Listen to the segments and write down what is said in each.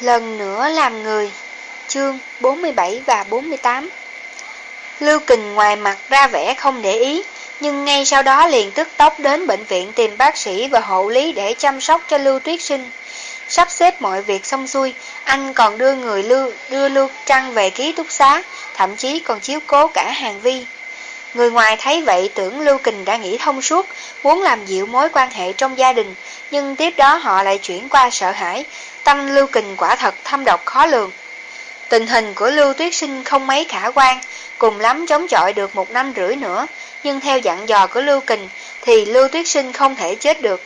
Lần nữa làm người. Chương 47 và 48 Lưu Kình ngoài mặt ra vẻ không để ý Nhưng ngay sau đó liền tức tốc đến bệnh viện tìm bác sĩ và hộ lý để chăm sóc cho Lưu Tuyết Sinh. Sắp xếp mọi việc xong xuôi Anh còn đưa người Lưu, đưa Lưu Trăng về ký túc xá Thậm chí còn chiếu cố cả hàng vi. Người ngoài thấy vậy tưởng Lưu Kình đã nghĩ thông suốt, muốn làm dịu mối quan hệ trong gia đình, nhưng tiếp đó họ lại chuyển qua sợ hãi, tâm Lưu Kình quả thật thâm độc khó lường. Tình hình của Lưu Tuyết Sinh không mấy khả quan, cùng lắm chống chọi được một năm rưỡi nữa, nhưng theo dặn dò của Lưu Kình thì Lưu Tuyết Sinh không thể chết được.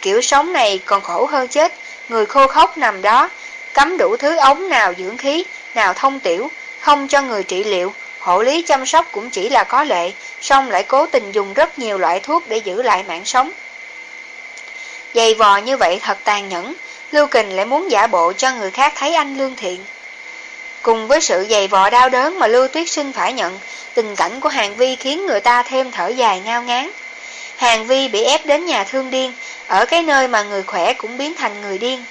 Kiểu sống này còn khổ hơn chết, người khô khốc nằm đó, cấm đủ thứ ống nào dưỡng khí, nào thông tiểu, không cho người trị liệu, hộ lý chăm sóc cũng chỉ là có lệ, song lại cố tình dùng rất nhiều loại thuốc để giữ lại mạng sống. Dày vò như vậy thật tàn nhẫn, Lưu Kình lại muốn giả bộ cho người khác thấy anh lương thiện. Cùng với sự dày vò đau đớn mà Lưu Tuyết Sinh phải nhận, tình cảnh của Hàng Vi khiến người ta thêm thở dài ngao ngán. Hàng Vi bị ép đến nhà thương điên, ở cái nơi mà người khỏe cũng biến thành người điên.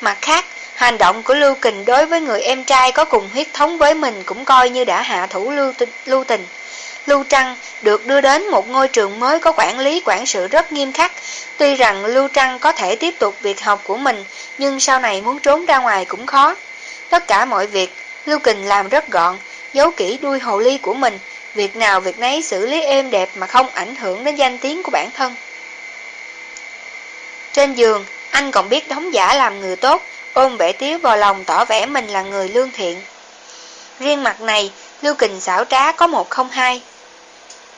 Mặt khác, hành động của Lưu Kình đối với người em trai có cùng huyết thống với mình cũng coi như đã hạ thủ Lưu, lưu Tình. Lưu Trăng được đưa đến một ngôi trường mới có quản lý quản sự rất nghiêm khắc. Tuy rằng Lưu Trăng có thể tiếp tục việc học của mình, nhưng sau này muốn trốn ra ngoài cũng khó. Tất cả mọi việc, Lưu Kình làm rất gọn, giấu kỹ đuôi hồ ly của mình, việc nào việc nấy xử lý êm đẹp mà không ảnh hưởng đến danh tiếng của bản thân. Trên giường, anh còn biết đóng giả làm người tốt, ôm bể tiếu vào lòng tỏ vẻ mình là người lương thiện. Riêng mặt này, Lưu Kình xảo trá có một không hai.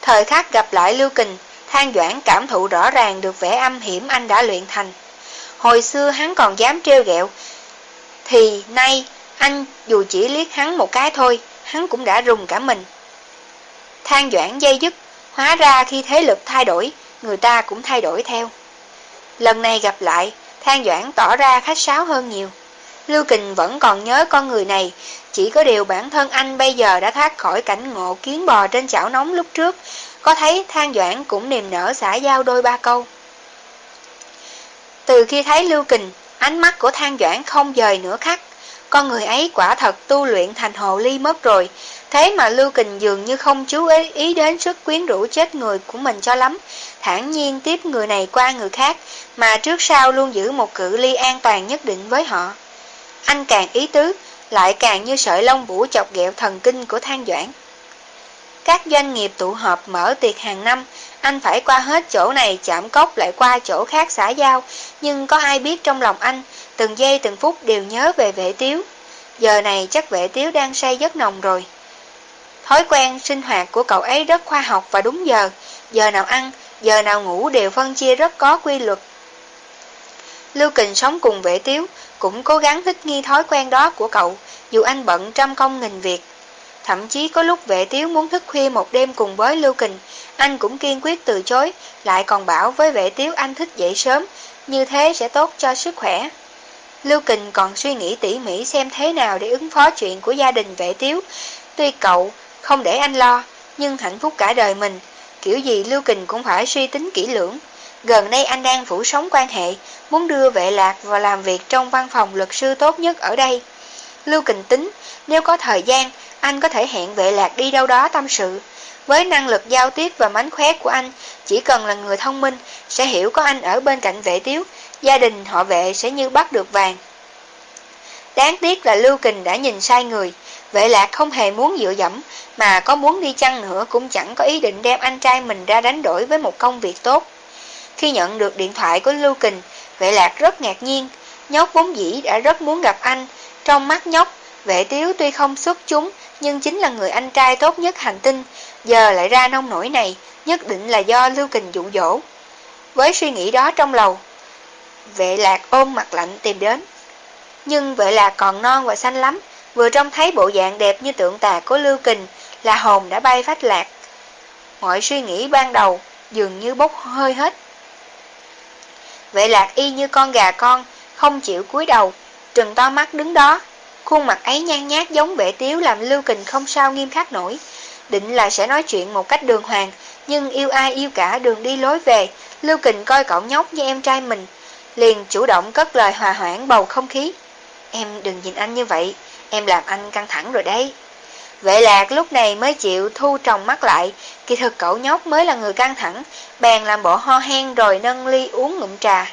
Thời khắc gặp lại Lưu Kình, Thang Doãn cảm thụ rõ ràng được vẻ âm hiểm anh đã luyện thành. Hồi xưa hắn còn dám trêu ghẹo, thì nay anh dù chỉ liếc hắn một cái thôi, hắn cũng đã rùng cả mình. Thang Doãn dây dứt, hóa ra khi thế lực thay đổi, người ta cũng thay đổi theo. Lần này gặp lại, Thang Doãn tỏ ra khách sáo hơn nhiều. Lưu Kình vẫn còn nhớ con người này, chỉ có điều bản thân anh bây giờ đã thoát khỏi cảnh ngộ kiến bò trên chảo nóng lúc trước, có thấy Thang Doãn cũng niềm nở xả giao đôi ba câu. Từ khi thấy Lưu Kình, ánh mắt của Thang Doãn không dời nửa khắc, con người ấy quả thật tu luyện thành hồ ly mất rồi, thế mà Lưu Kình dường như không chú ý, ý đến sức quyến rũ chết người của mình cho lắm, thản nhiên tiếp người này qua người khác, mà trước sau luôn giữ một cự ly an toàn nhất định với họ. Anh càng ý tứ, lại càng như sợi lông vũ chọc ghẹo thần kinh của than doãn. Các doanh nghiệp tụ họp mở tiệc hàng năm, anh phải qua hết chỗ này chạm cốc lại qua chỗ khác xã giao, nhưng có ai biết trong lòng anh, từng giây từng phút đều nhớ về vệ tiếu. Giờ này chắc vệ tiếu đang say giấc nồng rồi. Thói quen sinh hoạt của cậu ấy rất khoa học và đúng giờ, giờ nào ăn, giờ nào ngủ đều phân chia rất có quy luật. Lưu Kình sống cùng vệ tiếu, cũng cố gắng thích nghi thói quen đó của cậu, dù anh bận trăm công nghìn việc. Thậm chí có lúc vệ tiếu muốn thức khuya một đêm cùng với Lưu Kình, anh cũng kiên quyết từ chối, lại còn bảo với vệ tiếu anh thích dậy sớm, như thế sẽ tốt cho sức khỏe. Lưu Kình còn suy nghĩ tỉ mỉ xem thế nào để ứng phó chuyện của gia đình vệ tiếu. Tuy cậu không để anh lo, nhưng hạnh phúc cả đời mình, kiểu gì Lưu Kình cũng phải suy tính kỹ lưỡng. Gần đây anh đang phủ sống quan hệ, muốn đưa vệ lạc vào làm việc trong văn phòng luật sư tốt nhất ở đây. Lưu Kình tính, nếu có thời gian, anh có thể hẹn vệ lạc đi đâu đó tâm sự. Với năng lực giao tiếp và mánh khóe của anh, chỉ cần là người thông minh, sẽ hiểu có anh ở bên cạnh vệ tiếu, gia đình họ vệ sẽ như bắt được vàng. Đáng tiếc là Lưu Kình đã nhìn sai người, vệ lạc không hề muốn dựa dẫm, mà có muốn đi chăng nữa cũng chẳng có ý định đem anh trai mình ra đánh đổi với một công việc tốt. Khi nhận được điện thoại của Lưu Kình, vệ lạc rất ngạc nhiên, nhóc vốn dĩ đã rất muốn gặp anh, trong mắt nhóc, vệ tiếu tuy không xuất chúng, nhưng chính là người anh trai tốt nhất hành tinh, giờ lại ra nông nổi này, nhất định là do Lưu Kình dụ dỗ. Với suy nghĩ đó trong lầu, vệ lạc ôm mặt lạnh tìm đến. Nhưng vệ lạc còn non và xanh lắm, vừa trông thấy bộ dạng đẹp như tượng tà của Lưu Kình là hồn đã bay phách lạc. Mọi suy nghĩ ban đầu dường như bốc hơi hết. Vệ lạc y như con gà con, không chịu cúi đầu, trừng to mắt đứng đó. Khuôn mặt ấy nhan nhát giống bể tiếu làm Lưu Kình không sao nghiêm khắc nổi. Định là sẽ nói chuyện một cách đường hoàng, nhưng yêu ai yêu cả đường đi lối về, Lưu Kình coi cậu nhóc như em trai mình, liền chủ động cất lời hòa hoãn bầu không khí. em đừng nhìn anh như vậy, em làm anh căng thẳng rồi đấy. Vệ lạc lúc này mới chịu thu tròng mắt lại, kỳ thực cậu nhóc mới là người căng thẳng, bèn làm bộ ho hen rồi nâng ly uống ngụm trà.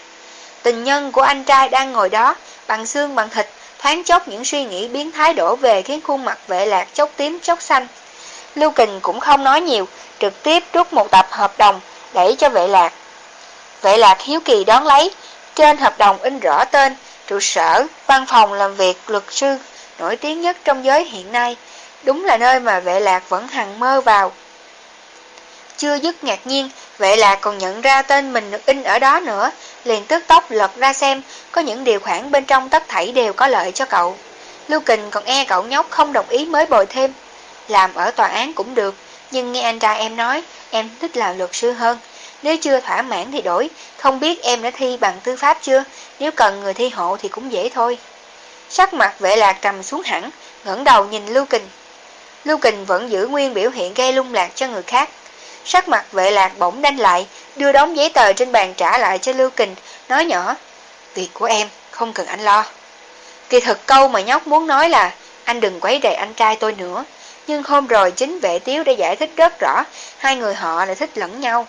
Tình nhân của anh trai đang ngồi đó, bằng xương bằng thịt, thoáng chốc những suy nghĩ biến thái đổ về khiến khuôn mặt vệ lạc chốc tím chốc xanh. Lưu Kình cũng không nói nhiều, trực tiếp rút một tập hợp đồng, đẩy cho vệ lạc. Vệ lạc hiếu kỳ đón lấy, trên hợp đồng in rõ tên, trụ sở, văn phòng làm việc luật sư, nổi tiếng nhất trong giới hiện nay, đúng là nơi mà vệ lạc vẫn hằng mơ vào. Chưa dứt ngạc nhiên, vậy là còn nhận ra tên mình được in ở đó nữa, liền tức tốc lật ra xem, có những điều khoản bên trong tất thảy đều có lợi cho cậu. Lưu Kình còn e cậu nhóc không đồng ý mới bồi thêm. Làm ở tòa án cũng được, nhưng nghe anh trai em nói, em thích làm luật sư hơn. Nếu chưa thỏa mãn thì đổi, không biết em đã thi bằng tư pháp chưa, nếu cần người thi hộ thì cũng dễ thôi. Sắc mặt vệ lạc trầm xuống hẳn, ngẩng đầu nhìn Lưu Kình. Lưu Kình vẫn giữ nguyên biểu hiện gây lung lạc cho người khác. Sắc mặt vệ lạc bỗng đanh lại, đưa đống giấy tờ trên bàn trả lại cho Lưu Kình, nói nhỏ, việc của em, không cần anh lo. Kỳ thực câu mà nhóc muốn nói là, anh đừng quấy rầy anh trai tôi nữa. Nhưng hôm rồi chính vệ tiếu đã giải thích rất rõ, hai người họ lại thích lẫn nhau.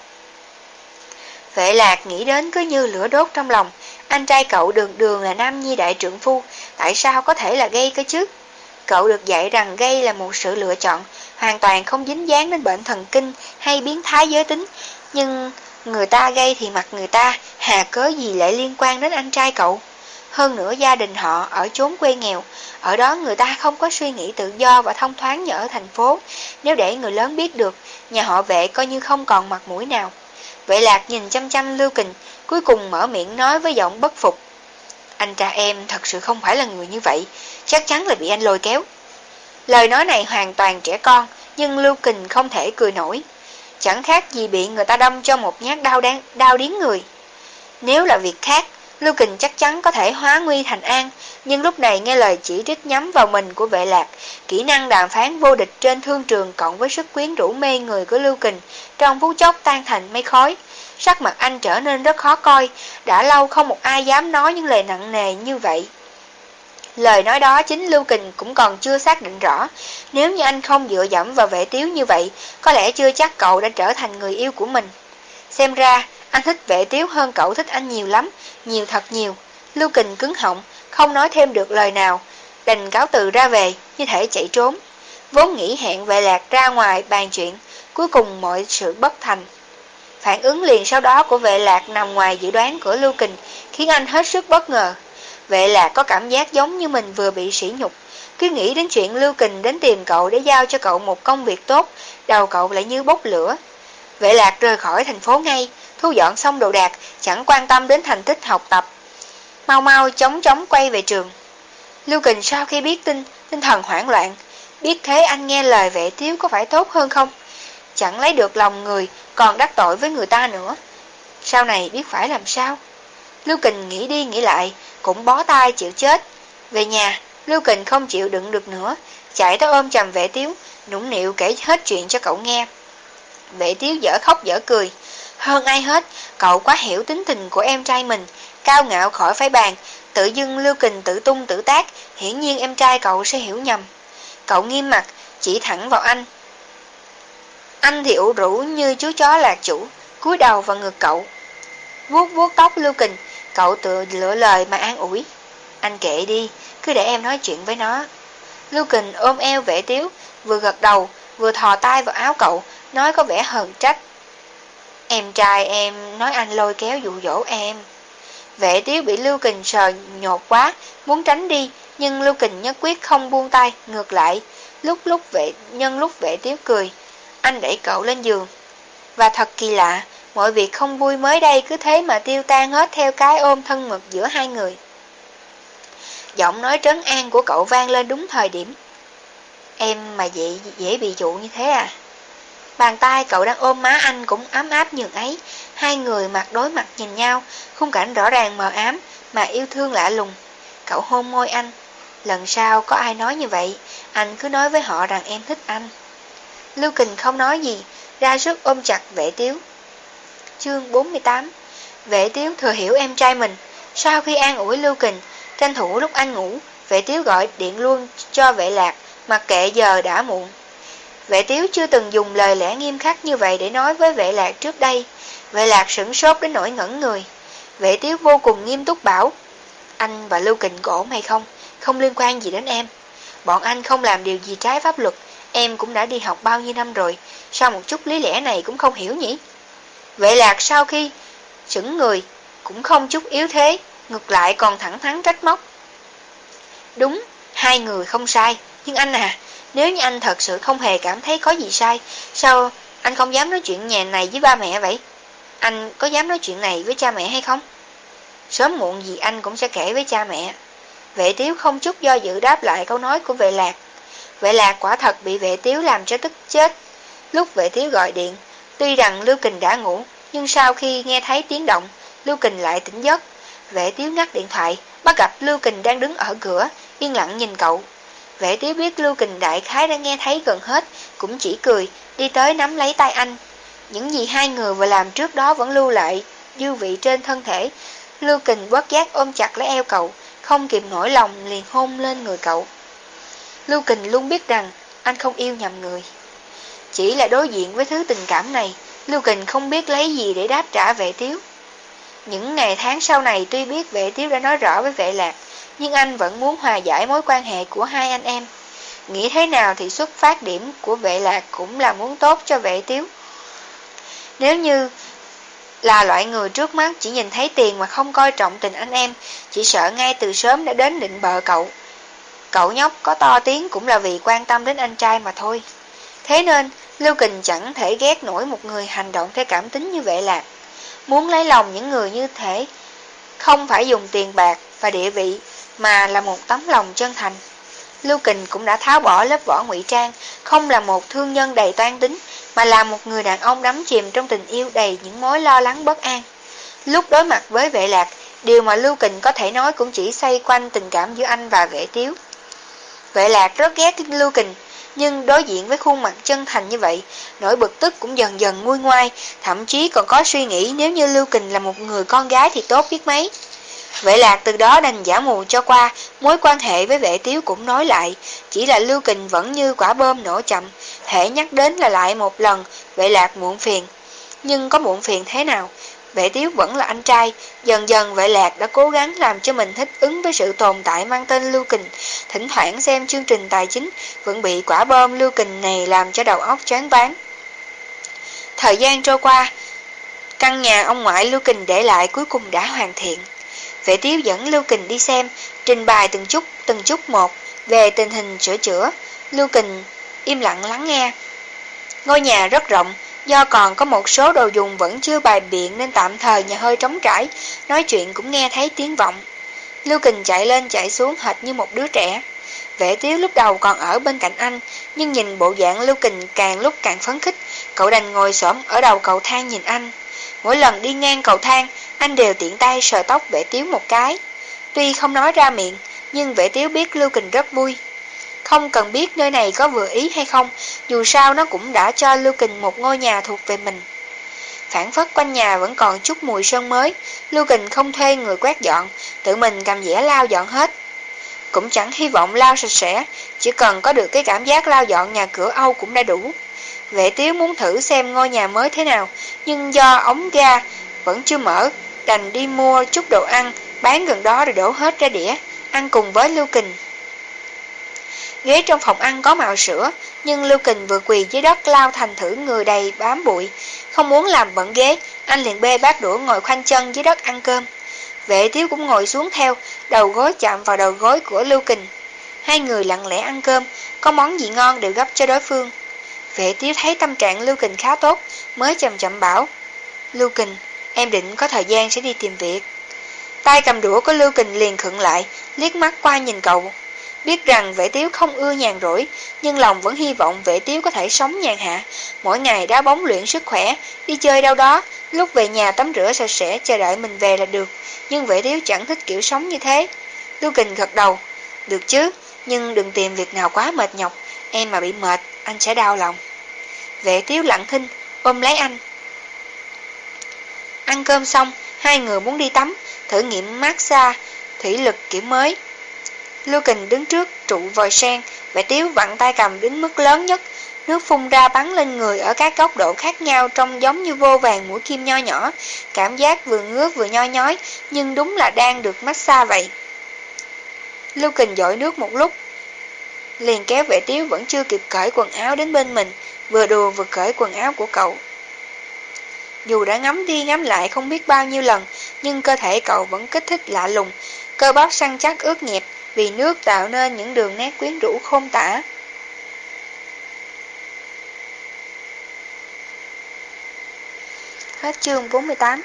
Vệ lạc nghĩ đến cứ như lửa đốt trong lòng, anh trai cậu đường đường là nam nhi đại trưởng phu, tại sao có thể là gây cơ chứ? Cậu được dạy rằng gay là một sự lựa chọn, hoàn toàn không dính dáng đến bệnh thần kinh hay biến thái giới tính, nhưng người ta gay thì mặt người ta, hà cớ gì lại liên quan đến anh trai cậu? Hơn nữa gia đình họ ở chốn quê nghèo, ở đó người ta không có suy nghĩ tự do và thông thoáng như ở thành phố, nếu để người lớn biết được, nhà họ vệ coi như không còn mặt mũi nào. Vệ lạc nhìn chăm chăm Lưu Kình, cuối cùng mở miệng nói với giọng bất phục. Anh cha em thật sự không phải là người như vậy, chắc chắn là bị anh lôi kéo. Lời nói này hoàn toàn trẻ con, nhưng Lưu Kình không thể cười nổi. Chẳng khác gì bị người ta đâm cho một nhát đau đáng, đau điến người. Nếu là việc khác, Lưu Kình chắc chắn có thể hóa nguy thành an, nhưng lúc này nghe lời chỉ trích nhắm vào mình của vệ lạc, kỹ năng đàm phán vô địch trên thương trường cộng với sức quyến rũ mê người của Lưu Kình, trong phút chốc tan thành mây khói. Sắc mặt anh trở nên rất khó coi, đã lâu không một ai dám nói những lời nặng nề như vậy. Lời nói đó chính Lưu Kình cũng còn chưa xác định rõ, nếu như anh không dựa dẫm vào vệ tiếu như vậy, có lẽ chưa chắc cậu đã trở thành người yêu của mình. Xem ra, anh thích vệ tiếu hơn cậu thích anh nhiều lắm, nhiều thật nhiều. Lưu Kình cứng họng, không nói thêm được lời nào, đành cáo từ ra về, như thể chạy trốn. Vốn nghĩ hẹn vệ lạc ra ngoài bàn chuyện, cuối cùng mọi sự bất thành. Phản ứng liền sau đó của vệ lạc nằm ngoài dự đoán của Lưu Kình, khiến anh hết sức bất ngờ. Vệ lạc có cảm giác giống như mình vừa bị sỉ nhục, cứ nghĩ đến chuyện Lưu Kình đến tìm cậu để giao cho cậu một công việc tốt, đầu cậu lại như bốc lửa. Vệ lạc rời khỏi thành phố ngay, thu dọn xong đồ đạc, chẳng quan tâm đến thành tích học tập. Mau mau chóng chóng quay về trường. Lưu Kình sau khi biết tin, tinh thần hoảng loạn, biết thế anh nghe lời vệ thiếu có phải tốt hơn không? Chẳng lấy được lòng người, còn đắc tội với người ta nữa. Sau này biết phải làm sao? Lưu Kình nghĩ đi nghĩ lại, cũng bó tay chịu chết. Về nhà, Lưu Kình không chịu đựng được nữa, chạy tới ôm chầm vệ tiếu, nũng nịu kể hết chuyện cho cậu nghe. Vệ tiếu dở khóc dở cười. Hơn ai hết, cậu quá hiểu tính tình của em trai mình, cao ngạo khỏi phải bàn, tự dưng Lưu Kình tự tung tự tác, hiển nhiên em trai cậu sẽ hiểu nhầm. Cậu nghiêm mặt, chỉ thẳng vào anh. Anh thì ủ rũ như chú chó lạc chủ, cúi đầu vào ngực cậu. Vuốt vuốt tóc Lưu Kình, cậu tự lựa lời mà an ủi. Anh kệ đi, cứ để em nói chuyện với nó. Lưu Kình ôm eo vệ tiếu, vừa gật đầu, vừa thò tay vào áo cậu, nói có vẻ hờn trách. Em trai em nói anh lôi kéo dụ dỗ em. Vệ tiếu bị Lưu Kình sờ nhột quá, muốn tránh đi, nhưng Lưu Kình nhất quyết không buông tay, ngược lại. Lúc lúc vệ, nhân lúc vệ tiếu cười, anh đẩy cậu lên giường. Và thật kỳ lạ, mọi việc không vui mới đây cứ thế mà tiêu tan hết theo cái ôm thân mật giữa hai người. Giọng nói trấn an của cậu vang lên đúng thời điểm. Em mà dễ, dễ bị dụ như thế à? Bàn tay cậu đang ôm má anh cũng ấm áp như ấy, hai người mặt đối mặt nhìn nhau, khung cảnh rõ ràng mờ ám, mà yêu thương lạ lùng. Cậu hôn môi anh, lần sau có ai nói như vậy, anh cứ nói với họ rằng em thích anh. Lưu Kình không nói gì, ra sức ôm chặt vệ tiếu. Chương 48 Vệ tiếu thừa hiểu em trai mình, sau khi an ủi Lưu Kình, tranh thủ lúc anh ngủ, Vệ tiếu gọi điện luôn cho vệ lạc, mặc kệ giờ đã muộn. Vệ tiếu chưa từng dùng lời lẽ nghiêm khắc như vậy để nói với vệ lạc trước đây. Vệ lạc sửng sốt đến nỗi ngẩn người. Vệ tiếu vô cùng nghiêm túc bảo, anh và Lưu Kình cổ hay không? Không liên quan gì đến em. Bọn anh không làm điều gì trái pháp luật, em cũng đã đi học bao nhiêu năm rồi, sao một chút lý lẽ này cũng không hiểu nhỉ? Vệ lạc sau khi sững người, cũng không chút yếu thế, ngược lại còn thẳng thắn trách móc. Đúng, hai người không sai, nhưng anh à, nếu như anh thật sự không hề cảm thấy có gì sai, sao anh không dám nói chuyện nhà này với ba mẹ vậy? Anh có dám nói chuyện này với cha mẹ hay không? Sớm muộn gì anh cũng sẽ kể với cha mẹ. Vệ tiếu không chút do dự đáp lại câu nói của vệ lạc. Vệ lạc quả thật bị vệ tiếu làm cho tức chết. Lúc vệ tiếu gọi điện, tuy rằng Lưu Kình đã ngủ, nhưng sau khi nghe thấy tiếng động, Lưu Kình lại tỉnh giấc. Vệ tiếu ngắt điện thoại, bắt gặp Lưu Kình đang đứng ở cửa, yên lặng nhìn cậu. Vẻ tiếu biết Lưu Kình đại khái đã nghe thấy gần hết, cũng chỉ cười, đi tới nắm lấy tay anh. Những gì hai người vừa làm trước đó vẫn lưu lại, dư vị trên thân thể. Lưu Kình bất giác ôm chặt lấy eo cậu, không kìm nổi lòng liền hôn lên người cậu. Lưu Kình luôn biết rằng anh không yêu nhầm người. Chỉ là đối diện với thứ tình cảm này, Lưu Kình không biết lấy gì để đáp trả vệ tiếu. Những ngày tháng sau này tuy biết vệ tiếu đã nói rõ với vệ lạc, nhưng anh vẫn muốn hòa giải mối quan hệ của hai anh em. Nghĩ thế nào thì xuất phát điểm của vệ lạc cũng là muốn tốt cho vệ tiếu. Nếu như là loại người trước mắt chỉ nhìn thấy tiền mà không coi trọng tình anh em, chỉ sợ ngay từ sớm đã đến định bợ cậu. Cậu nhóc có to tiếng cũng là vì quan tâm đến anh trai mà thôi. Thế nên, Lưu Kình chẳng thể ghét nổi một người hành động theo cảm tính như vậy lạc. Muốn lấy lòng những người như thế, không phải dùng tiền bạc và địa vị, mà là một tấm lòng chân thành. Lưu Kình cũng đã tháo bỏ lớp vỏ ngụy trang, không là một thương nhân đầy toan tính, mà là một người đàn ông đắm chìm trong tình yêu đầy những mối lo lắng bất an. Lúc đối mặt với vệ lạc, điều mà Lưu Kình có thể nói cũng chỉ xoay quanh tình cảm giữa anh và vệ tiếu. Vệ lạc rất ghét Lưu Kình, nhưng đối diện với khuôn mặt chân thành như vậy, nỗi bực tức cũng dần dần nguôi ngoai, thậm chí còn có suy nghĩ nếu như Lưu Kình là một người con gái thì tốt biết mấy. Vệ lạc từ đó đành giả mù cho qua, mối quan hệ với vệ tiếu cũng nói lại, chỉ là Lưu Kình vẫn như quả bơm nổ chậm, thể nhắc đến là lại một lần, vệ lạc muộn phiền. Nhưng có muộn phiền thế nào? Vệ tiếu vẫn là anh trai, dần dần vệ lạc đã cố gắng làm cho mình thích ứng với sự tồn tại mang tên Lưu Kình, thỉnh thoảng xem chương trình tài chính, vẫn bị quả bom Lưu Kình này làm cho đầu óc choáng váng. Thời gian trôi qua, căn nhà ông ngoại Lưu Kình để lại cuối cùng đã hoàn thiện. Vệ tiếu dẫn Lưu Kình đi xem, trình bày từng chút, từng chút một về tình hình sửa chữa. Lưu Kình im lặng lắng nghe. Ngôi nhà rất rộng, do còn có một số đồ dùng vẫn chưa bài biện nên tạm thời nhà hơi trống trải, nói chuyện cũng nghe thấy tiếng vọng. Lưu Kình chạy lên chạy xuống hệt như một đứa trẻ. Vệ tiếu lúc đầu còn ở bên cạnh anh, nhưng nhìn bộ dạng Lưu Kình càng lúc càng phấn khích, cậu đành ngồi xổm ở đầu cầu thang nhìn anh. Mỗi lần đi ngang cầu thang, anh đều tiện tay sờ tóc vệ tiếu một cái. Tuy không nói ra miệng, nhưng vệ tiếu biết Lưu Kình rất vui. Không cần biết nơi này có vừa ý hay không, dù sao nó cũng đã cho Lưu Kình một ngôi nhà thuộc về mình. Phản phất quanh nhà vẫn còn chút mùi sơn mới, Lưu Kình không thuê người quét dọn, tự mình cầm dẻ lao dọn hết. Cũng chẳng hy vọng lao sạch sẽ, chỉ cần có được cái cảm giác lao dọn nhà cửa Âu cũng đã đủ. Vệ tiếu muốn thử xem ngôi nhà mới thế nào, nhưng do ống ga vẫn chưa mở, đành đi mua chút đồ ăn, bán gần đó rồi đổ hết ra đĩa, ăn cùng với Lưu Kình. Ghế trong phòng ăn có màu sữa, nhưng Lưu Kình vừa quỳ dưới đất lao thành thử người đầy bám bụi. Không muốn làm bẩn ghế, anh liền bê bát đũa ngồi khoanh chân dưới đất ăn cơm. Vệ thiếu cũng ngồi xuống theo, đầu gối chạm vào đầu gối của Lưu Kình. Hai người lặng lẽ ăn cơm, có món gì ngon đều gấp cho đối phương. Vệ tiếu thấy tâm trạng Lưu Kình khá tốt, mới chậm chậm bảo. Lưu Kình, em định có thời gian sẽ đi tìm việc. Tay cầm đũa của Lưu Kình liền khựng lại, liếc mắt qua nhìn cậu. Biết rằng vệ tiếu không ưa nhàn rỗi, nhưng lòng vẫn hy vọng vệ tiếu có thể sống nhàn hạ. Mỗi ngày đá bóng luyện sức khỏe, đi chơi đâu đó, lúc về nhà tắm rửa sạch sẽ chờ đợi mình về là được. Nhưng vệ tiếu chẳng thích kiểu sống như thế. Lưu Kình gật đầu. Được chứ, nhưng đừng tìm việc nào quá mệt nhọc. Em mà bị mệt, anh sẽ đau lòng. Vệ tiếu lặng thinh, ôm lấy anh. Ăn cơm xong, hai người muốn đi tắm, thử nghiệm massage, thủy lực kiểu mới. Lưu Kình đứng trước trụ vòi sen, vệ tiếu vặn tay cầm đến mức lớn nhất, nước phun ra bắn lên người ở các góc độ khác nhau trông giống như vô vàng mũi kim nho nhỏ, cảm giác vừa ngứa vừa nhoi nhói, nhưng đúng là đang được massage vậy. Lưu Kình dội nước một lúc, liền kéo vệ tiếu vẫn chưa kịp cởi quần áo đến bên mình, vừa đùa vừa cởi quần áo của cậu. Dù đã ngắm đi ngắm lại không biết bao nhiêu lần, nhưng cơ thể cậu vẫn kích thích lạ lùng, cơ bắp săn chắc ướt nhẹp vì nước tạo nên những đường nét quyến rũ khôn tả. Hết chương 48